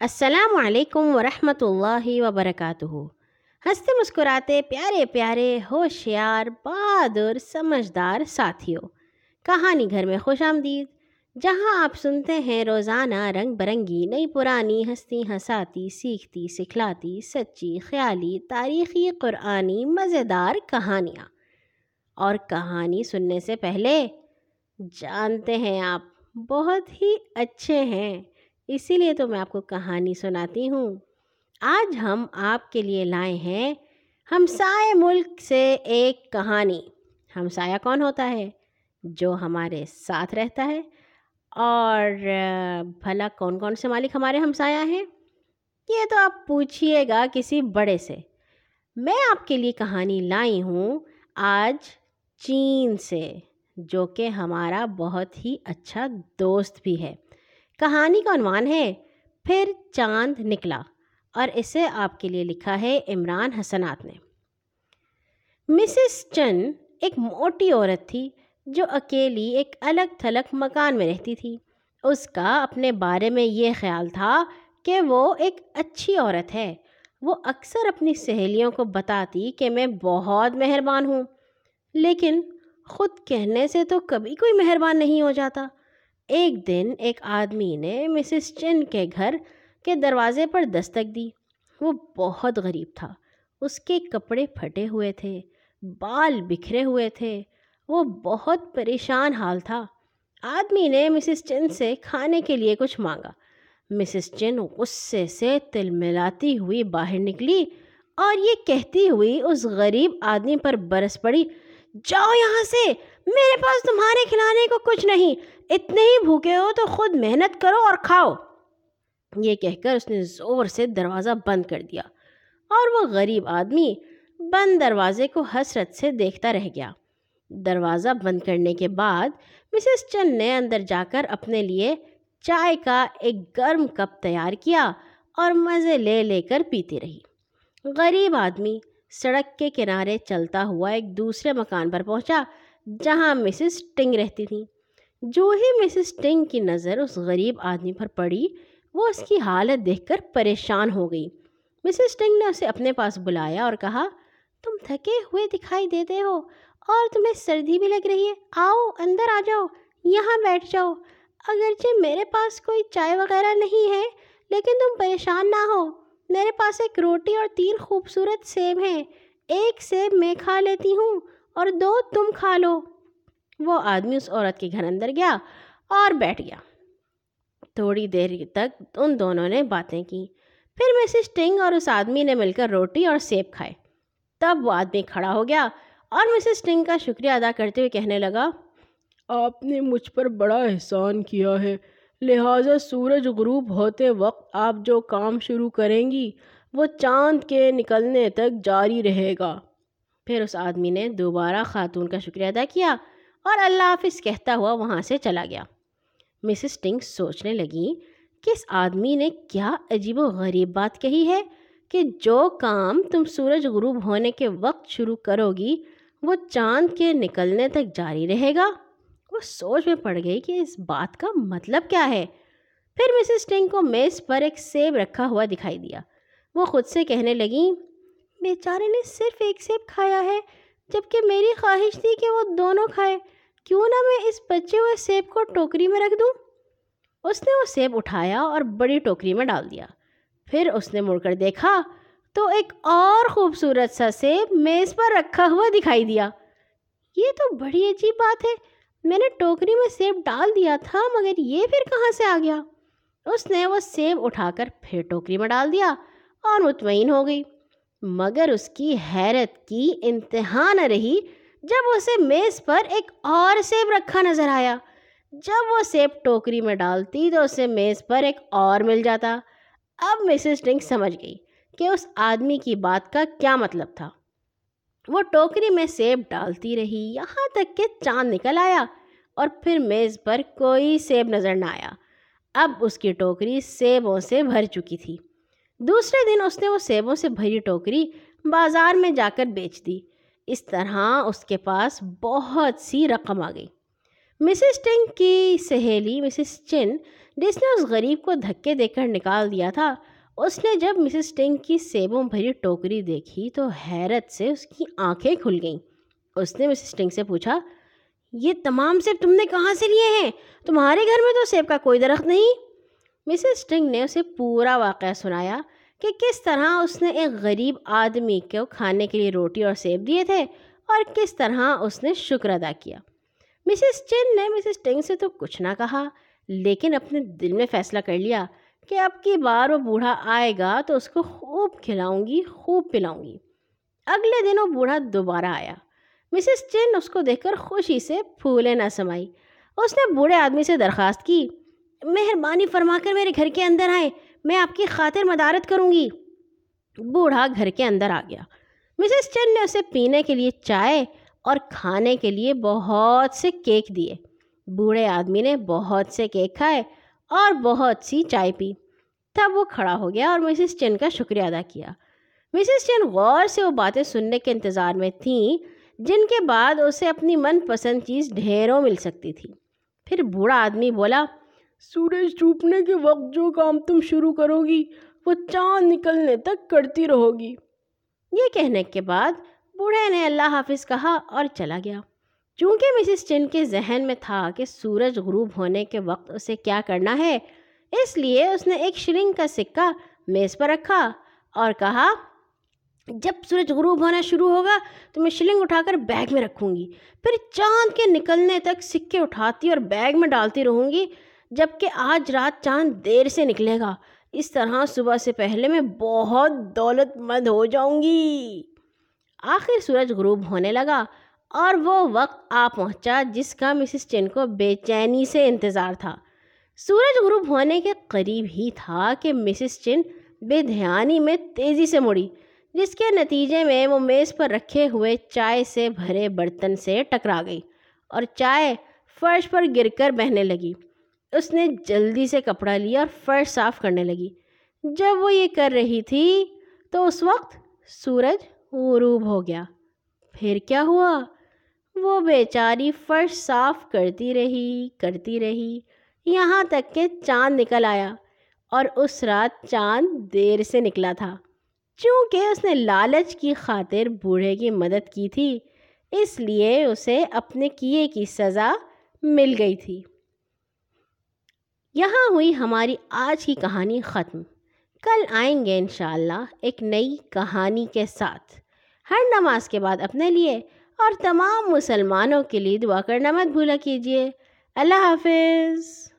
السلام علیکم ورحمۃ اللہ وبرکاتہ۔ ہنستے مسکراتے پیارے پیارے ہوشیار، بہادر، سمجھدار ساتھیوں۔ کہانی گھر میں خوش آمدید۔ جہاں آپ سنتے ہیں روزانہ رنگ برنگی، نئی پرانی ہستی ہساتی سیکھتی، سکھلاتی، سچی، خیالی، تاریخی، قرآنی، مزیدار کہانیاں۔ اور کہانی سننے سے پہلے، جانتے ہیں آپ، بہت ہی اچھے ہیں۔ اسی لیے تو میں آپ کو کہانی سناتی ہوں۔ آج ہم آپ کے لیے لائے ہیں ہمسائے ملک سے ایک کہانی۔ ہمسایہ کون ہوتا ہے؟ جو ہمارے ساتھ رہتا ہے۔ اور بھلا کون کون سے مالک ہمارے ہمسایہ ہیں؟ یہ تو آپ پوچھیے گا کسی بڑے سے۔ میں آپ کے لیے کہانی لائی ہوں آج چین سے، جو کہ ہمارا بہت ہی اچھا دوست بھی ہے۔ کہانی کا عنوان ہے، پھر چاند نکلا، اور اسے آپ کے لیے لکھا ہے عمران حسنات نے۔ مسز چن ایک موٹی عورت تھی جو اکیلی ایک الگ تھلگ مکان میں رہتی تھی۔ اس کا اپنے بارے میں یہ خیال تھا کہ وہ ایک اچھی عورت ہے۔ وہ اکثر اپنی سہیلیوں کو بتاتی کہ میں بہت مہربان ہوں، لیکن خود کہنے سے تو کبھی کوئی مہربان نہیں ہو جاتا۔ ایک دن ایک آدمی نے مسز چن کے گھر کے دروازے پر دستک دی۔ وہ بہت غریب تھا۔ اس کے کپڑے پھٹے ہوئے تھے، بال بکھرے ہوئے تھے۔ وہ بہت پریشان حال تھا۔ آدمی نے مسز چن سے کھانے کے لیے کچھ مانگا۔ مسز چن غصے سے تل ملاتی ہوئی باہر نکلی اور یہ کہتی ہوئی اس غریب آدمی پر برس پڑی۔ جاؤ یہاں سے۔ میرے پاس تمہارے کھلانے کو کچھ نہیں۔ اتنے ہی بھوکے ہو تو خود محنت کرو اور کھاؤ۔ یہ کہہ کر اس نے زور سے دروازہ بند کر دیا اور وہ غریب آدمی بند دروازے کو حسرت سے دیکھتا رہ گیا۔ دروازہ بند کرنے کے بعد مسز چن نے اندر جا کر اپنے لیے چائے کا ایک گرم کپ تیار کیا اور مزے لے لے کر پیتی رہی۔ غریب آدمی سڑک کے کنارے چلتا ہوا ایک دوسرے مکان پر پہنچا، جہاں مسز ٹنگ رہتی تھیں۔ جو ہی مسز ٹنگ کی نظر اس غریب آدمی پر پڑی، وہ اس کی حالت دیکھ کر پریشان ہو گئی۔ مسز ٹنگ نے اسے اپنے پاس بلایا اور کہا، تم تھکے ہوئے دکھائی دیتے ہو اور تمہیں سردی بھی لگ رہی ہے۔ آؤ، اندر آ جاؤ، یہاں بیٹھ جاؤ۔ اگرچہ میرے پاس کوئی چائے وغیرہ نہیں ہے، لیکن تم پریشان نہ ہو۔ میرے پاس ایک روٹی اور تین خوبصورت سیب ہیں۔ ایک سیب میں کھا لیتی ہوں اور دو تم کھا لو۔ وہ آدمی اس عورت کے گھر اندر گیا اور بیٹھ گیا۔ تھوڑی دیر تک ان دونوں نے باتیں کی پھر مسز ٹنگ اور اس آدمی نے مل کر روٹی اور سیب کھائے۔ تب وہ آدمی کھڑا ہو گیا اور مسز ٹنگ کا شکریہ ادا کرتے ہوئے کہنے لگا، آپ نے مجھ پر بڑا احسان کیا ہے۔ لہٰذا سورج غروب ہوتے وقت آپ جو کام شروع کریں گی، وہ چاند کے نکلنے تک جاری رہے گا۔ پھر اس آدمی نے دوبارہ خاتون کا شکریہ ادا کیا اور اللہ حافظ کہتا ہوا وہاں سے چلا گیا۔ مسز ٹنگ سوچنے لگی کہ اس آدمی نے کیا عجیب و غریب بات کہی ہے کہ جو کام تم سورج غروب ہونے کے وقت شروع کرو گی، وہ چاند کے نکلنے تک جاری رہے گا؟ وہ سوچ میں پڑ گئی کہ اس بات کا مطلب کیا ہے۔ پھر مسز ٹنگ کو میز پر ایک سیب رکھا ہوا دکھائی دیا۔ وہ خود سے کہنے لگی، بیچارے نے صرف ایک سیب کھایا ہے جبکہ میری خواہش تھی کہ وہ دونوں کھائے۔ کیوں نہ میں اس بچے ہوئے سیب کو ٹوکری میں رکھ دوں؟ اس نے وہ سیب اٹھایا اور بڑی ٹوکری میں ڈال دیا۔ پھر اس نے مڑ کر دیکھا تو ایک اور خوبصورت سا سیب میز پر رکھا ہوا دکھائی دیا۔ یہ تو بڑی عجیب بات ہے۔ میں نے ٹوکری میں سیب ڈال دیا تھا، مگر یہ پھر کہاں سے آ گیا؟ اس نے وہ سیب اٹھا کر پھر ٹوکری میں ڈال دیا اور مطمئن ہو گئی۔ مگر اس کی حیرت کی انتہا نہ رہی جب اسے میز پر ایک اور سیب رکھا نظر آیا۔ جب وہ سیب ٹوکری میں ڈالتی تو اسے میز پر ایک اور مل جاتا۔ اب مسز ٹنگ سمجھ گئی کہ اس آدمی کی بات کا کیا مطلب تھا۔ وہ ٹوکری میں سیب ڈالتی رہی، یہاں تک کہ چاند نکل آیا۔ اور پھر میز پر کوئی سیب نظر نہ آیا۔ اب اس کی ٹوکری سیبوں سے بھر چکی تھی۔ دوسرے دن اس نے وہ سیبوں سے بھری ٹوکری بازار میں جا کر بیچ دی۔ اس طرح اس کے پاس بہت سی رقم آ گئی۔ مسز ٹنگ کی سہیلی مسز چن، جس نے اس غریب کو دھکے دے کر نکال دیا تھا، اس نے جب مسز ٹنگ کی سیبوں بھری ٹوکری دیکھی تو حیرت سے اس کی آنکھیں کھل گئیں۔ اس نے مسز ٹنگ سے پوچھا یہ تمام سیب تم نے کہاں سے لیے ہیں؟ تمہارے گھر میں تو سیب کا کوئی درخت نہیں۔ مسز ٹنگ نے اسے پورا واقعہ سنایا کہ کس طرح اس نے ایک غریب آدمی کو کھانے کے لیے روٹی اور سیب دیے تھے اور کس طرح اس نے شکر ادا کیا۔ مسز چن نے مسز ٹنگ سے تو کچھ نہ کہا، لیکن اپنے دل میں فیصلہ کر لیا کہ اب کی بار وہ بوڑھا آئے گا تو اس کو خوب کھلاؤں گی، خوب پلاؤں گی۔ اگلے دن وہ بوڑھا دوبارہ آیا۔ مسز چن اس کو دیکھ کر خوشی سے پھولے نہ سمائی۔ اس نے بوڑھے آدمی سے درخواست کی، مہربانی فرما کر میرے گھر کے اندر آئے میں آپ کی خاطر مدارت کروں گی۔ بوڑھا گھر کے اندر آ گیا۔ مسز چن نے اسے پینے کے لیے چائے اور کھانے کے لیے بہت سے کیک دیے۔ بوڑھے آدمی نے بہت سے کیک کھائے اور بہت سی چائے پی۔ تب وہ کھڑا ہو گیا اور مسز چن کا شکریہ ادا کیا۔ مسز چن غور سے وہ باتیں سننے کے انتظار میں تھیں۔ جن کے بعد اسے اپنی من پسند چیز ڈھیروں مل سکتی تھی۔ پھر بوڑھا آدمی بولا، سورج ڈوبنے کے وقت جو کام تم شروع کرو گی وہ چاند نکلنے تک کرتی رہو گی یہ کہنے کے بعد بوڑھے نے اللہ حافظ کہا اور چلا گیا۔ چونکہ مسز چن کے ذہن میں تھا کہ سورج غروب ہونے کے وقت اسے کیا کرنا ہے، اس لیے اس نے ایک شلنگ کا سکہ میز پر رکھا اور کہا جب سورج غروب ہونا شروع ہوگا تو میں شلنگ اٹھا کر بیگ میں رکھوں گی۔ پھر چاند کے نکلنے تک سکے اٹھاتی اور بیگ میں ڈالتی رہوں گی جبکہ آج رات چاند دیر سے نکلے گا۔ اس طرح صبح سے پہلے میں بہت دولت مند ہو جاؤں گی۔ آخر سورج غروب ہونے لگا اور وہ وقت آ پہنچا جس کا مسز چین کو بے چینی سے انتظار تھا۔ سورج غروب ہونے کے قریب ہی تھا کہ مسز چن بے دھیانی میں تیزی سے مڑی۔ جس کے نتیجے میں وہ میز پر رکھے ہوئے چائے سے بھرے برتن سے ٹکرا گئی اور چائے فرش پر گر کر بہنے لگی۔ اس نے جلدی سے کپڑا لیا اور فرش صاف کرنے لگی۔ جب وہ یہ کر رہی تھی تو اس وقت سورج غروب ہو گیا۔ پھر کیا ہوا؟ وہ بیچاری فرش صاف کرتی رہی کرتی رہی۔ یہاں تک کہ چاند نکل آیا اور اس رات چاند دیر سے نکلا تھا۔ چونکہ اس نے لالچ کی خاطر بوڑھے کی مدد کی تھی، اس لیے اسے اپنے کیے کی سزا مل گئی تھی۔ یہاں ہوئی ہماری آج کی کہانی ختم۔ کل آئیں گے انشاءاللہ ایک نئی کہانی کے ساتھ۔ ہر نماز کے بعد اپنے لیے اور تمام مسلمانوں کے لیے دعا کرنا مت بھولا کیجیے۔ اللہ حافظ۔